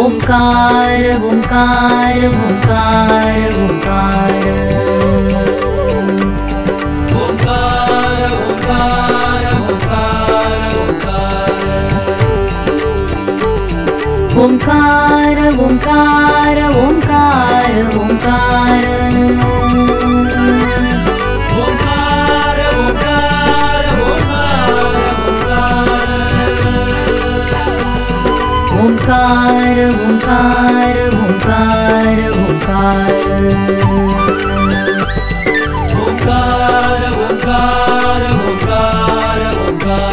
ओकार ओकार ओंकार ओकार। ஓங்கார ஓங்கார ஓங்கார ஓங்கார. ஓங்கார ஓங்கார ஓங்கார ஓங்கார.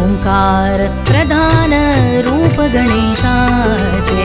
ஓங்கார பிரதான ரூப கணேசாச்சே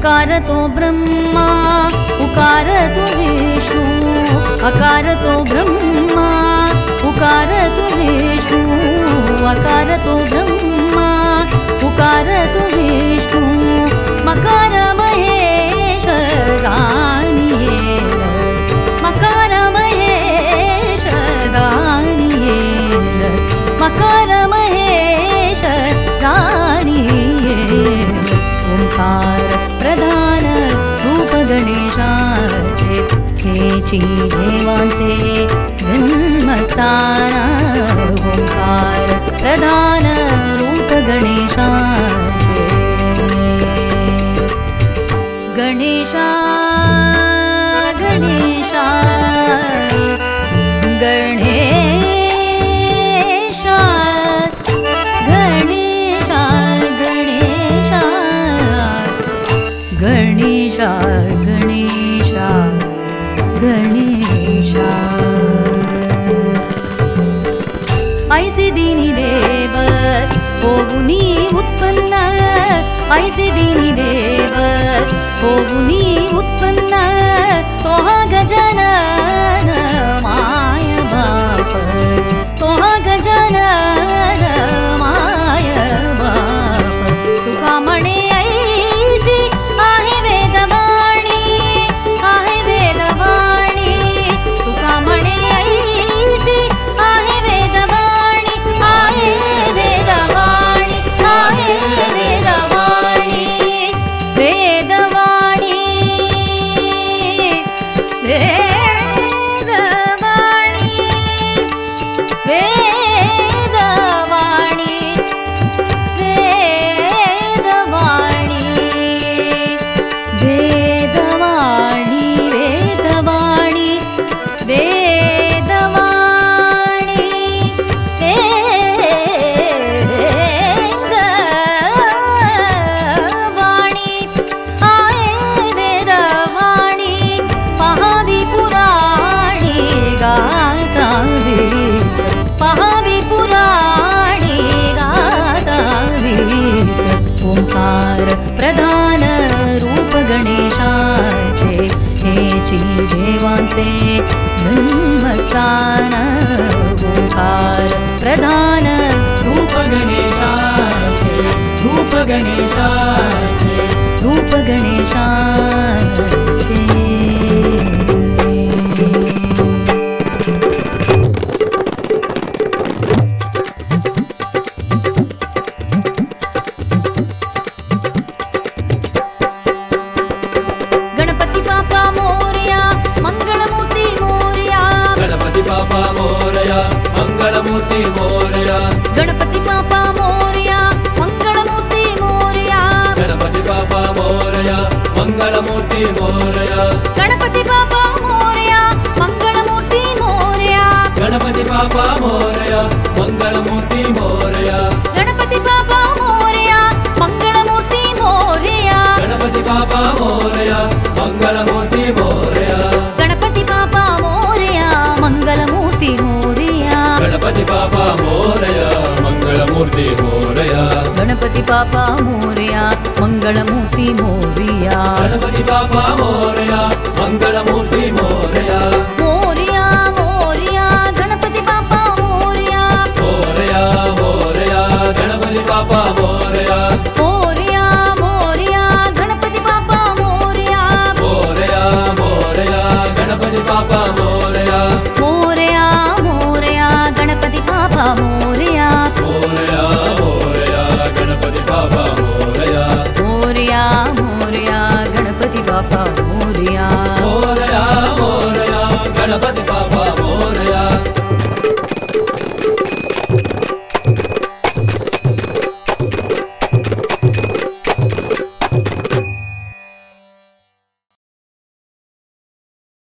अकारतो ब्रह्मा उकार विष्णु अकारतो ब्रह्मा उकार विष्णु अकारतो ब्रह्मा उकार विष्णु मकार गणेशाचे देवांचे जन्मस्थान ओंकार प्रधान रूप गणेशाचे गणेशा गणेशा गणेशा गणेशा गणेशा। दिनी देव होऊनी उत्पन्न ऐसे दिनी देव होऊनी उत्पन्न तोहा गजानन माय बाप तोहा गजानन Damn. जीवेवांसे ब्रह्मस्थान ओंकार प्रधान रूप गणेश रूप गणेश रूप गणेश மூர்த்தி மோரியா. கணபதி பாப்பா மோரியா மங்களமூர்த்தி மோரியா. கணபதி பாப்பா மோரியா மங்களமூர்த்தி மோரியா. கணபதி பாப்பா மோரியா மங்களமூர்த்தி மோரியா. கணபதி பாப்பா மோரியா மங்களமூர்த்தி மோரியா. கணபதி பாப்பா மோரியா மங்களமூர்த்தி மோரியா. கணபதி பாப்பா மோரியா மங்களமூர்த்தி மோரியா. கணபதி பாப்பா மோரியா மங்களமூர்த்தி மோரியா ಗಣಪತಿ ಪಾಪ ಮೋರಯ ಮಂಗಳಮೂರ್ತಿ ಮೋರಯ ಗಣಪತಿ ಪಾಪ ಮೋರಯ ಮಂಗಳಮೂರ್ತಿ ಮೋರಯ ಗಣಪತಿ ಪಾಪ ಮೋರಯ ಮಂಗಳಮೂರ್ತಿ ಮೋರಯ ಮೋರಯ ಮೋರಯ ಗಣಪತಿ ಪಾಪ ಮೋರಯ ಮೋರಯ ಮೋರಯ ಗಣಪತಿ ಪಾಪ गणपती मोरिया। मोरया मोरया गणपति गणपती मोरया।